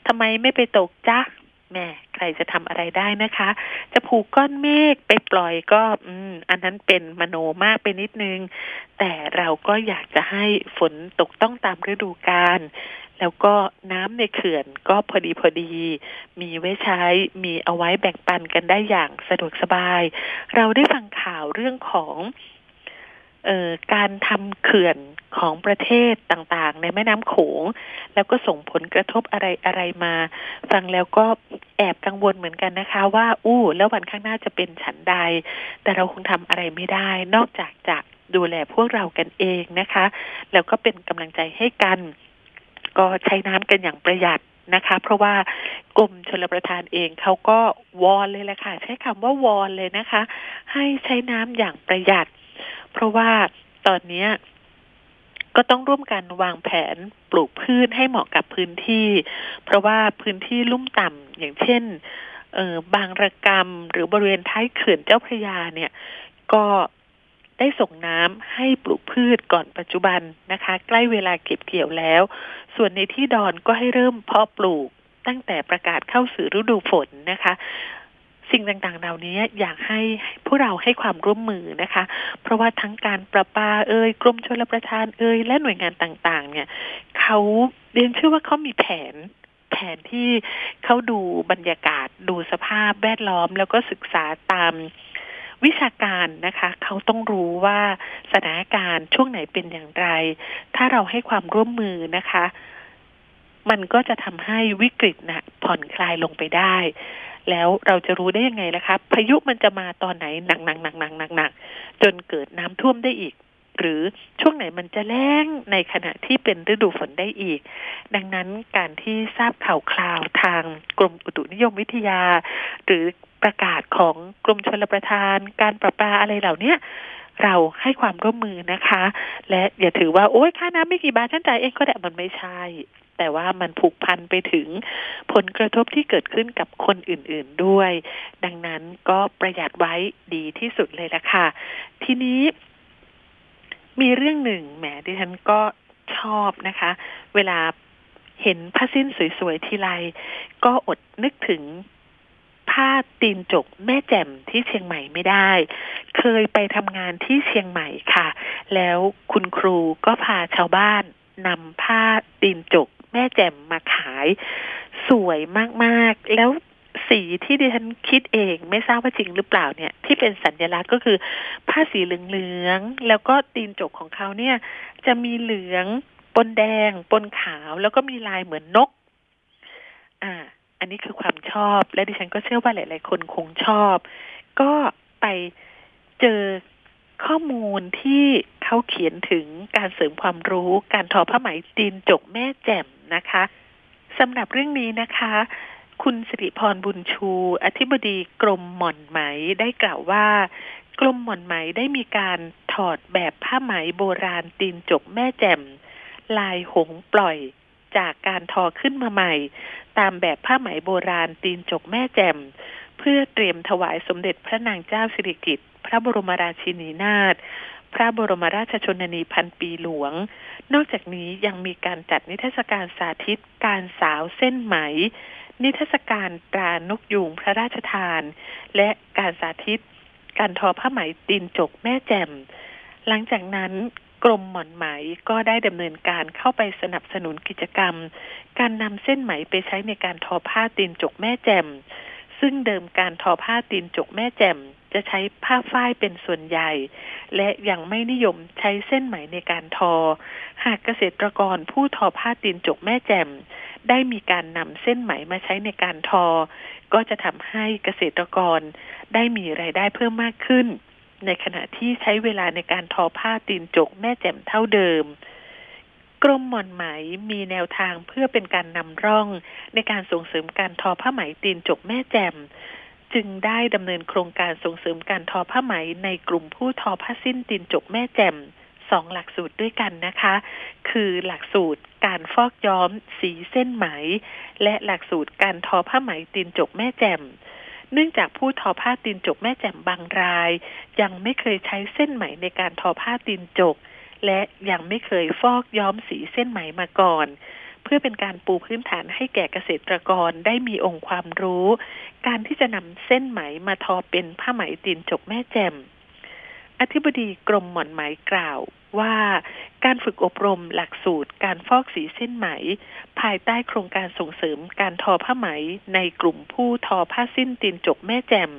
ทำไมไม่ไปตกจ้ะแม่ใครจะทำอะไรได้นะคะ จะผูกก้อนเมฆไปปล่อยก็ อืม อันนั้นเป็นมโนมากไปนิดนึง แต่เราก็อยากจะให้ฝนตกต้องตามฤดูกาล แล้วก็น้ำในเขื่อนก็พอดีพอดี มีไว้ใช้มีเอาไว้แบ่งปันกันได้อย่างสะดวกสบาย เราได้ฟังข่าวเรื่องของออการทำเขื่อนของประเทศต่างๆ ในแม่น้ำโขง แล้วก็ส่งผลกระทบอะไรอะไรมา ฟังแล้วก็แอบกังวลเหมือนกันนะคะ ว่า อู้ แล้ววันข้างหน้าจะเป็นฉันใด แต่เราคงทำอะไรไม่ได้ นอกจากจะดูแลพวกเรากันเองนะคะ แล้วก็เป็นกำลังใจให้กัน ก็ใช้น้ำกันอย่างประหยัดนะคะ เพราะว่ากรมชลประทานเองเขาก็วอนเลยแหละค่ะ ใช้คำว่าวอนเลยนะคะ ให้ใช้น้ำอย่างประหยัด เพราะว่าตอนนี้ก็ต้องร่วมกันวางแผนปลูกพืชให้เหมาะกับพื้นที่ เพราะว่าพื้นที่ลุ่มต่ำอย่างเช่นเออบางระกรรมหรือบริเวณท้ายเขื่อนเจ้าพระยาเนี่ย ก็ ได้ส่งน้ำให้ปลูกพืชก่อนปัจจุบันนะคะ ใกล้เวลาเก็บเกี่ยวแล้ว ส่วนในที่ดอนก็ให้เริ่มเพาะปลูกตั้งแต่ประกาศเข้าสู่ฤดูฝนนะคะ สิ่งต่างๆ เหล่านี้อยากให้พวกเราให้ความร่วมมือนะคะ เพราะว่าทั้งการประปาเอ่ยกรมชลประทานเอ่ยและหน่วยงานต่าง ๆ เนี่ยเขาเรียนเชื่อว่าเขามีแผนแผนที่เขาดูบรรยากาศดูสภาพแวดล้อม แล้วก็ศึกษาตาม วิชาการนะคะ เขาต้องรู้ว่าสถานการณ์ช่วงไหนเป็นอย่างไร ถ้าเราให้ความร่วมมือนะคะ มันก็จะทำให้วิกฤตนะผ่อนคลายลงไปได้ แล้วเราจะรู้ได้ยังไงล่ะคะพายุมันจะมาตอนไหนหนักหนักหนักหนักหนักหนักจนเกิดน้ำท่วมได้อีกหรือช่วงไหนมันจะแล้งในขณะที่เป็นฤดูฝนได้อีก ดังนั้นการที่ทราบข่าวคราวทางกรมอุตุนิยมวิทยา หรือ ประกาศของกรมชลประทาน การประปาอะไรเหล่านี้เราให้ความร่วมมือนะคะ และอย่าถือว่าโอ๊ยค่าน้ำไม่กี่บาทฉันจ่ายเองก็ได้มันไม่ใช่ แต่ว่ามันผูกพันไปถึงผลกระทบที่เกิดขึ้นกับคนอื่นๆด้วย ดังนั้นก็ประหยัดไว้ดีที่สุดเลยละค่ะ ทีนี้มีเรื่องหนึ่งแหมดิฉันก็ชอบนะคะ เวลาเห็นผ้าสิ้นสวยๆทีไรก็อดนึกถึง ผ้าตีนจกแม่แจ่มที่เชียงใหม่ไม่ได้ เคยไปทำงานที่เชียงใหม่ค่ะ แล้วคุณครูก็พาชาวบ้านนำผ้าตีนจกแม่แจ่มมาขาย สวยมากๆ แล้วสีที่ดิฉันคิดเองไม่ทราบว่าจริงหรือเปล่าเนี่ย ที่เป็นสัญลักษณ์ก็คือผ้าสีเหลืองๆแล้วก็ตีนจกของเขาเนี่ย จะมีเหลืองปนแดงปนขาว แล้วก็มีลายเหมือนนก อ่า อันนี้คือความชอบ และดิฉันก็เชื่อว่าหลาย ๆ คนคงชอบ ก็ไปเจอข้อมูลที่เขาเขียนถึงการเสริมความรู้การทอผ้าไหมตีนจกแม่แจ่มนะคะสำหรับเรื่องนี้นะคะ คุณสิริพรบุญชู อธิบดีกรมหม่อนไหมได้กล่าวว่า กรมหม่อนไหมได้มีการถอดแบบผ้าไหมโบราณตีนจกแม่แจ่ม ลายหงปล่อย จากการทอขึ้นมาใหม่ ตามแบบผ้าไหมโบราณตีนจกแม่แจ่ม เพื่อเตรียมถวายสมเด็จพระนางเจ้าสิริกิติ์พระบรมราชินีนาถพระบรมราชชนนีพันปีหลวง นอกจากนี้ยังมีการจัดนิทรรศการสาธิตการสาวเส้นไหม นิทรรศการตรานกยูงพระราชทาน และการสาธิต การทอผ้าไหมตีนจกแม่แจ่ม หลังจากนั้น กรมหม่อนไหมก็ได้ดำเนินการเข้าไปสนับสนุนกิจกรรม การนำเส้นไหมไปใช้ในการทอผ้าตีนจกแม่แจ่มซึ่งเดิมการทอผ้าตีนจกแม่แจ่มจะใช้ผ้าฝ้ายเป็นส่วนใหญ่ และยังไม่นิยมใช้เส้นไหมในการทอ หากเกษตรกรผู้ทอผ้าตีนจกแม่แจ่มได้มีการนำเส้นไหมมาใช้ในการทอ ก็จะทำให้เกษตรกรได้มีไรายได้เพิ่มมากขึ้น ในขณะที่ใช้เวลาในการทอผ้าตีนจกแม่แจ่มเท่าเดิม กรมหม่อนไหมมีแนวทางเพื่อเป็นการนำร่อง ในการส่งเสริมการทอผ้าไหมตีนจกแม่แจ่มจึงได้ดำเนินโครงการส่งเสริมการทอผ้าไหมในกลุ่มผู้ทอผ้าสิ้นตีนจกแม่แจ่มสองหลักสูตรด้วยกันนะคะ คือหลักสูตรการฟอกย้อมสีเส้นไหม และหลักสูตรการทอผ้าไหมตีนจกแม่แจ่ม เนื่องจากผู้ทอผ้าตีนจกแม่แจ่มบางราย ยังไม่เคยใช้เส้นไหมในการทอผ้าตีนจก และยังไม่เคยฟอกย้อมสีเส้นไหมมาก่อน เพื่อเป็นการปูพื้นฐานให้แก่เกษตรกรได้มีองค์ความรู้ การที่จะนำเส้นไหมมาทอเป็นผ้าไหมตีนจกแม่แจ่มอธิบดีกรมหม่อนไหมกล่าว ว่า การฝึกอบรมหลักสูตร การฟอกสีเส้นไหม ภายใต้โครงการส่งเสริมการทอผ้าไหม ในกลุ่มผู้ทอผ้าสิ้นตีนจกแม่แจ่ม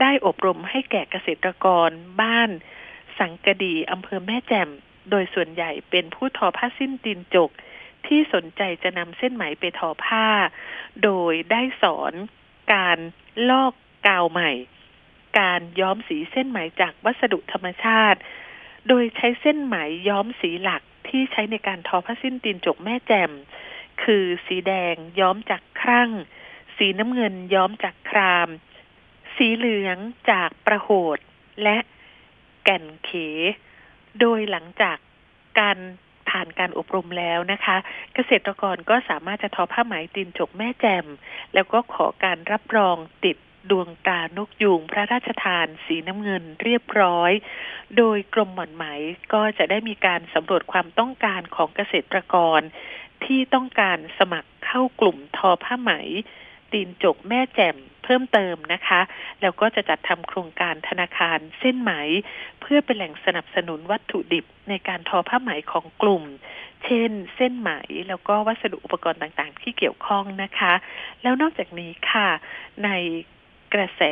ได้อบรมให้แก่เกษตรกรบ้าน สังกดีอำเภอแม่แจ่มโดยส่วนใหญ่เป็นผู้ทอผ้าสิ้นตีนจก ที่สนใจจะนำเส้นไหมไปทอผ้า โดยได้สอนการลอกกาวใหม่ การย้อมสีเส้นไหมจากวัสดุธรรมชาติ โดยใช้เส้นไหมย้อมสีหลักที่ใช้ในการทอผ้าสิ้นตีนจกแม่แจ่ม คือสีแดงย้อมจากครั่ง สีน้ำเงินย้อมจากคราม สีเหลืองจากประโหดและแก่นเข โดยหลังจากการผ่านการอบรมแล้วนะคะ เกษตรกรก็สามารถจะทอผ้าไหมตีนจกแม่แจ่ม แล้วก็ขอการรับรองติด ดวงตานกยูงพระราชทานสีน้ำเงินเรียบร้อย โดยกรมหม่อนไหมก็จะได้มีการสำรวจความต้องการของเกษตรกร ที่ต้องการสมัครเข้ากลุ่มทอผ้าไหม ตีนจกแม่แจ่มเพิ่มเติมนะคะ แล้วก็จะจัดทำโครงการธนาคารเส้นไหม เพื่อเป็นแหล่งสนับสนุนวัตถุดิบในการทอผ้าไหมของกลุ่ม เช่น เส้นไหมแล้วก็วัสดุอุปกรณ์ต่างๆ ที่เกี่ยวข้องนะคะ แล้วนอกจากนี้ค่ะ ใน กระแส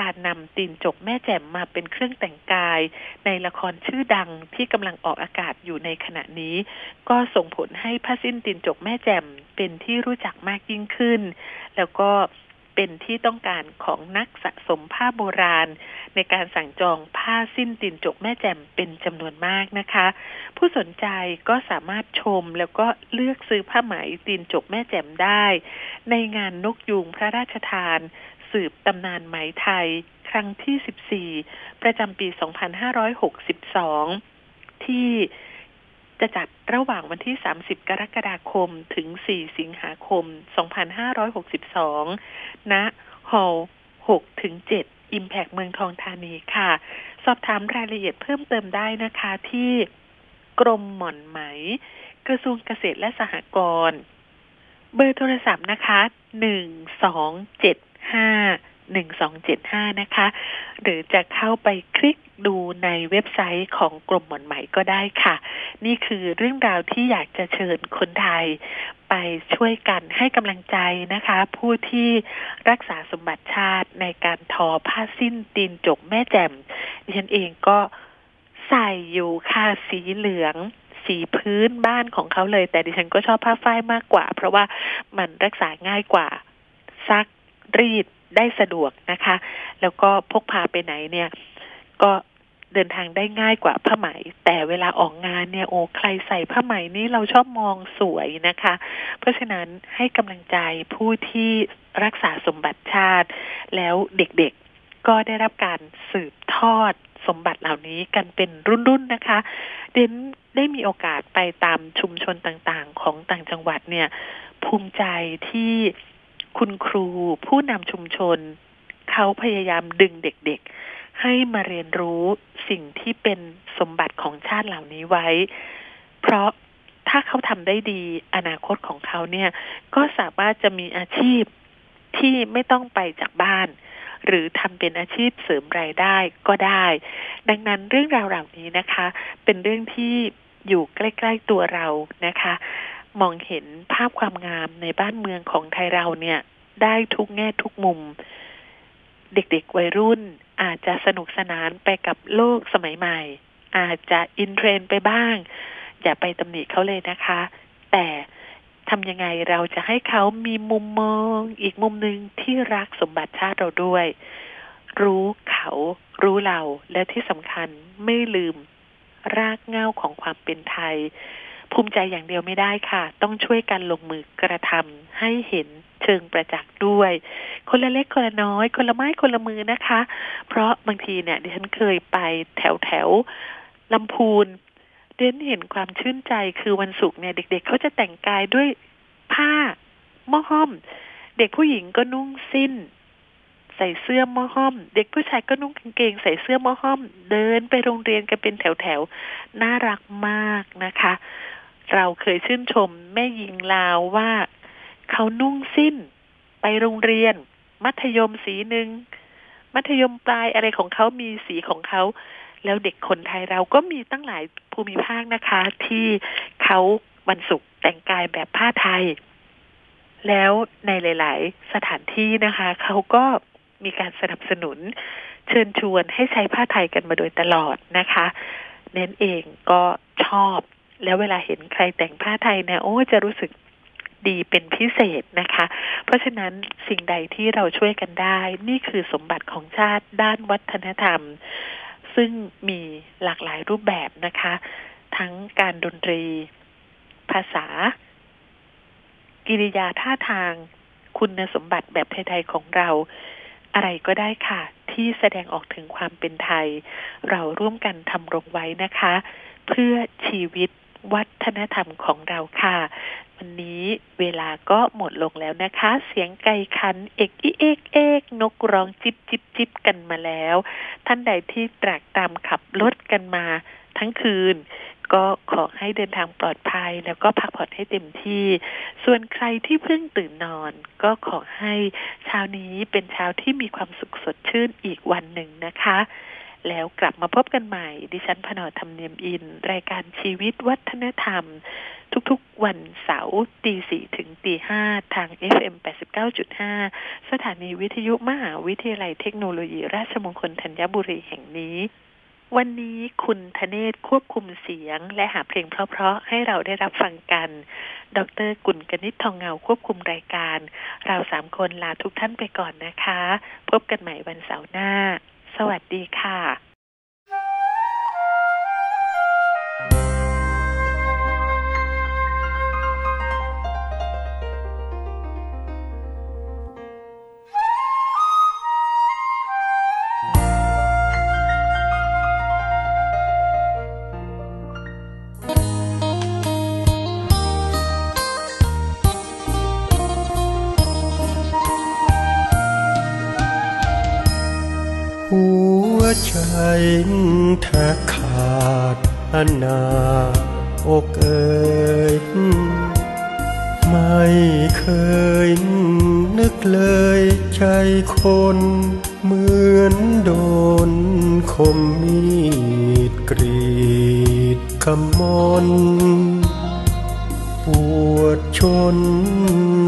การนำตีนจกแม่แจ่มมาเป็นเครื่องแต่งกาย ในละครชื่อดังที่กำลังออกอากาศอยู่ในขณะนี้ ก็ส่งผลให้ผ้าสิ้นตีนจกแม่แจ่มเป็นที่รู้จักมากยิ่งขึ้น แล้วก็เป็นที่ต้องการของนักสะสมผ้าโบราณ ในการสั่งจองผ้าสิ้นตีนจกแม่แจ่มเป็นจำนวนมากนะคะ ผู้สนใจก็สามารถชมแล้วก็เลือกซื้อผ้าไหมตีนจกแม่แจ่มได้ ในงานนกยูงพระราชทาน สืบตำนานไหมไทย ครั้งที่ 14 ประจำปี 2562 ที่จะจัดระหว่างวันที่ 30 กรกฎาคมถึง 4 สิงหาคม 2562 ณ ฮอลล์6ถึง7 Impact เมืองทองธานีค่ะ สอบถามรายละเอียดเพิ่มเติมได้นะคะที่กรมหม่อนไหม กระทรวงเกษตรและสหกรณ์ เบอร์โทรศัพท์นะคะ 1275 1275นะคะ หรือจะเข้าไปคลิกดูในเว็บไซต์ของกรมหมอนไหมก็ได้ค่ะ นี่คือเรื่องราวที่อยากจะเชิญคนไทยไปช่วยกันให้กำลังใจนะคะ ผู้ที่รักษาสมบัติชาติในการทอผ้าสิ้นตีนจกแม่แจ่มดิฉันเองก็ใส่อยู่ค่ะสีเหลืองสีพื้นบ้านของเขาเลย แต่ดิฉันก็ชอบผ้าฝ้ายมากกว่า เพราะว่ามันรักษาง่ายกว่าซัก รีดได้สะดวกนะคะ แล้วก็พกพาไปไหนเนี่ย ก็เดินทางได้ง่ายกว่าผ้าไหม แต่เวลาออกงานเนี่ยโอ้ใครใส่ผ้าไหมนี่เราชอบมองสวยนะคะ เพราะฉะนั้นให้กำลังใจผู้ที่รักษาสมบัติชาติ แล้วเด็กๆก็ได้รับการสืบทอดสมบัติเหล่านี้กันเป็นรุ่นๆนะคะ เดนได้มีโอกาสไปตามชุมชนต่างๆ ของต่างจังหวัดเนี่ย ภูมิใจที่ คุณครูผู้นำชุมชน เขาพยายามดึงเด็กๆ ให้มาเรียนรู้สิ่งที่เป็นสมบัติของชาติเหล่านี้ไว้ เพราะถ้าเขาทำได้ดีอนาคตของเขาเนี่ย ก็สามารถจะมีอาชีพที่ไม่ต้องไปจากบ้าน หรือทำเป็นอาชีพเสริมรายได้ก็ได้ ดังนั้นเรื่องราวเหล่านี้นะคะ เป็นเรื่องที่อยู่ใกล้ ๆตัวเรานะคะ มองเห็นภาพความงามในบ้านเมืองของไทยเราเนี่ย ได้ทุกแง่ทุกมุม เด็กๆวัยรุ่นอาจจะสนุกสนานไปกับโลกสมัยใหม่ อาจจะอินเทรนไปบ้าง อย่าไปตำหนิเขาเลยนะคะ แต่ทำยังไงเราจะให้เขามีมุมมอง อีกมุมหนึ่งที่รักสมบัติชาติเราด้วย รู้เขารู้เราและที่สำคัญไม่ลืมรากเหง้าของความเป็นไทย ภูมิใจอย่างเดียวไม่ได้ค่ะ ต้องช่วยกันลงมือกระทำให้เห็นเชิงประจักษ์ด้วย คนละเล็กคนละน้อย คนละไม้คนละมือนะคะ เพราะบางทีเนี่ยดิฉันเคยไปแถวแถวลำพูนเดินเห็นความชื่นใจคือวันศุกร์เนี่ย เด็กๆเขาจะแต่งกายด้วยผ้าหม้อห้อม เด็กผู้หญิงก็นุ่งสิ้น ใส่เสื้อหม้อห้อม เด็กผู้ชายก็นุ่งกางเกง ใส่เสื้อหม้อห้อม เดินไปโรงเรียนกันเป็นแถวๆน่ารักมากนะคะ เราเคยชื่นชมแม่ยิงลาวว่าเขานุ่งสิ้น ไปโรงเรียน มัธยมสีหนึ่งมัธยมปลายอะไรของเขามีสีของเขา แล้วเด็กคนไทยเราก็มีตั้งหลายภูมิภาคนะคะ ที่เขาวันศุกร์แต่งกายแบบผ้าไทย แล้วในหลาย ๆ สถานที่นะคะ เขาก็มีการสนับสนุน เชิญชวนให้ใช้ผ้าไทยกันมาโดยตลอดนะคะ เน้นเองก็ชอบ แล้วเวลาเห็นใครแต่งผ้าไทยเนี่ยโอ้จะรู้สึกดีเป็นพิเศษนะคะ เพราะฉะนั้นสิ่งใดที่เราช่วยกันได้ นี่คือสมบัติของชาติด้านวัฒนธรรม ซึ่งมีหลากหลายรูปแบบนะคะ ทั้งการดนตรี ภาษา กิริยาท่าทาง คุณสมบัติแบบไทยๆของเรา อะไรก็ได้ค่ะ ที่แสดงออกถึงความเป็นไทย เราร่วมกันทำรงไว้นะคะ เพื่อชีวิต วัฒนธรรมของเราค่ะ วันนี้เวลาก็หมดลงแล้วนะคะ เสียงไก่คัน เอกอีเอกเอกนกร้องจิบจิบจิบกันมาแล้ว ท่านใดที่ตรากตามขับรถกันมาทั้งคืนก็ขอให้เดินทางปลอดภัย แล้วก็พักผ่อนให้เต็มที่ ส่วนใครที่เพิ่งตื่นนอน ก็ขอให้เช้านี้เป็นเช้าที่มีความสุขสดชื่นอีกวันหนึ่งนะคะ แล้วกลับมาพบกันใหม่ ดิฉันพนอธรรมเนียมอิน รายการชีวิตวัฒนธรรม ทุกๆวันเสาร์ตีสี่ถึงตีห้าทาง FM 89.5 สถานีวิทยุมหาวิทยาลัยเทคโนโลยี ราชมงคลธัญบุรีแห่งนี้ วันนี้คุณธเนศควบคุมเสียง และหาเพลงเพราะๆให้เราได้รับฟังกัน ดรกุลกนิษฐ์ทองเงาควบคุมรายการ เราสามคนลาทุกท่านไปก่อนนะคะ พบกันใหม่วันเสาร์หน้า สวัสดีค่ะ ใจแทบขาดอนาอกเอ่ยไม่เคยนึกเลยใจคนเหมือนโดนคมมีดกรีดกำมนปวดชน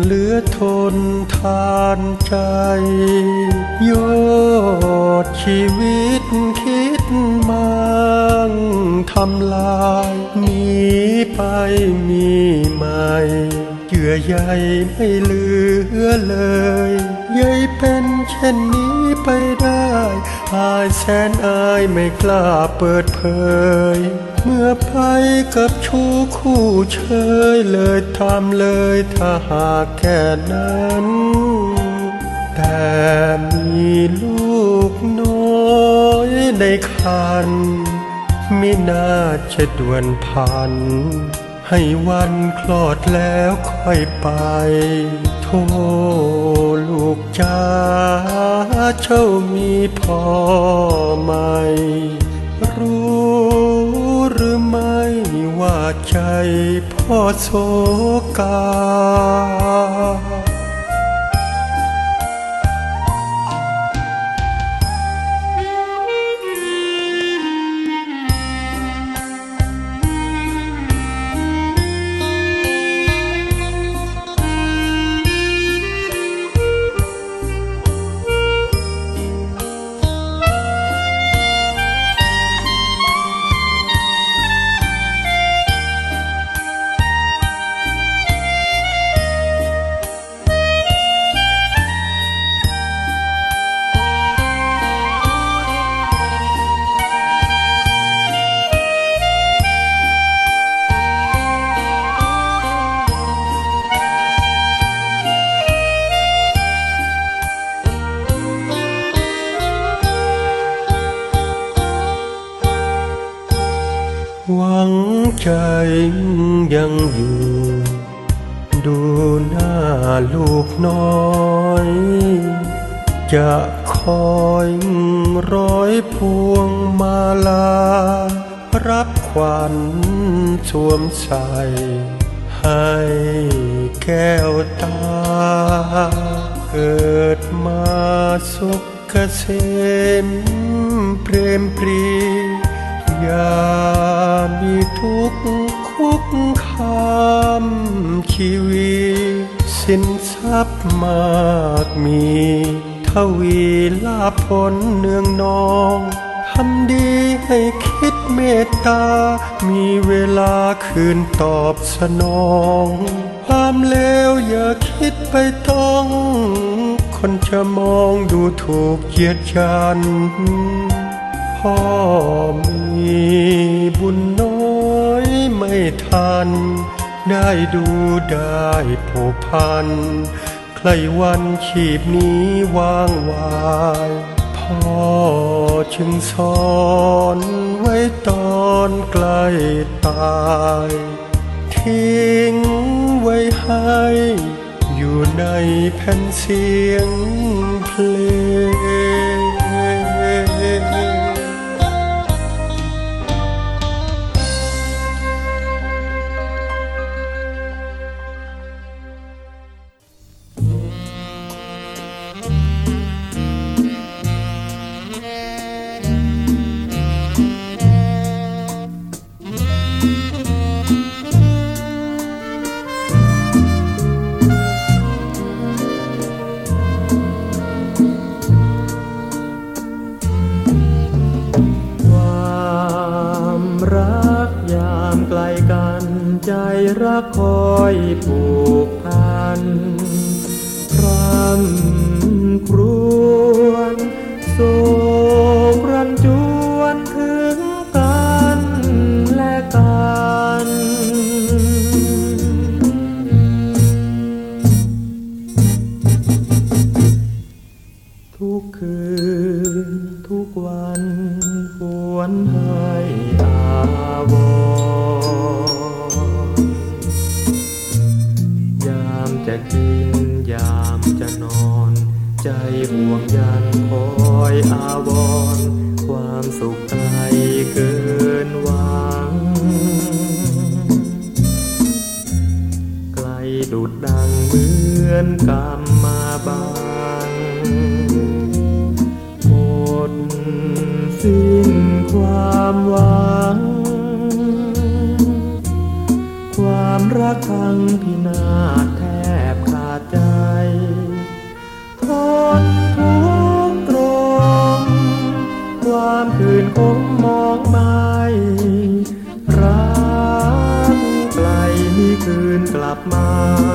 เหลือทนทานใจโยดชีวิต มั่งทำลายหนีไปมีใหม่เยื่อใยไม่เหลือเลยยายเป็นเช่นนี้ไปได้อายแสนอายไม่กล้าเปิดเผย เมื่อไปกับชู้คู่เชยเลยทำเลยถ้าหากแค่นั้น แต่มีลูกน้อย ในคันไมิน่าจะด่วนพัน ให้วันคลอดแล้วค่อยไป โทลูกจ้าเจ้ามีพ่อไหมรู้หรือไม่ว่าใจพ่อโศกา ใสให้แก้วตา เกิดมาสุขเกษมเปรมปรี อย่ามีทุกข์คุกคามชีวีสินทรัพย์มากมีทวีลาผลเนืองนองทำดีให้คิดเมตตามี คืนตอบสนอง ความเลวอย่าคิดไปต้อง คนจะมองดูถูกเกียดชันพ่อมีบุญน้อยไม่ทัน ได้ดูได้ผูกพัน ใครวันชีพนี้ว่างวายพ่อจึงสอนไว้ตอนไกล ตาย ทิ้งไว้ให้ อยู่ในแผ่นเสียงเพลง ลับมา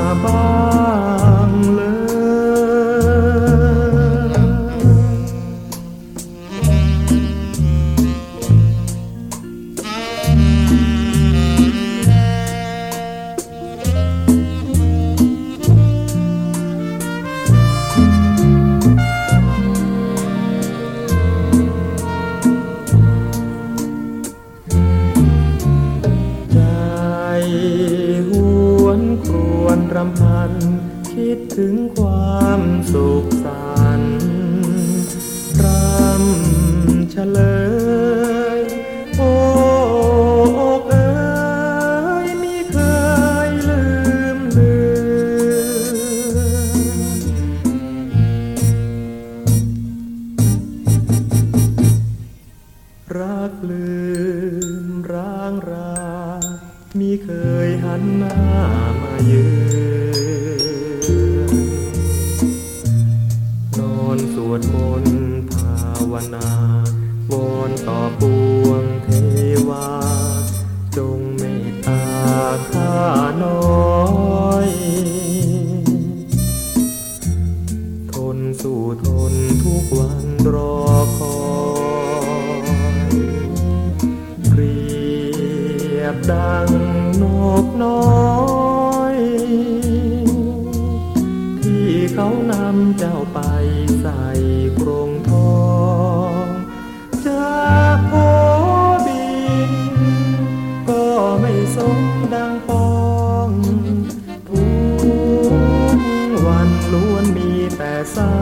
ล้วนมีแต่เศร้า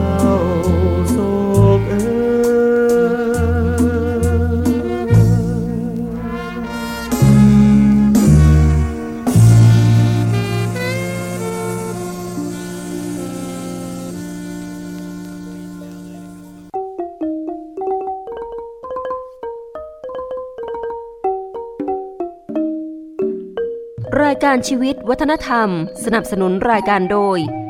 โศกเอยการชีวิตวัฒนธรรม สนับสนุนรายการโดย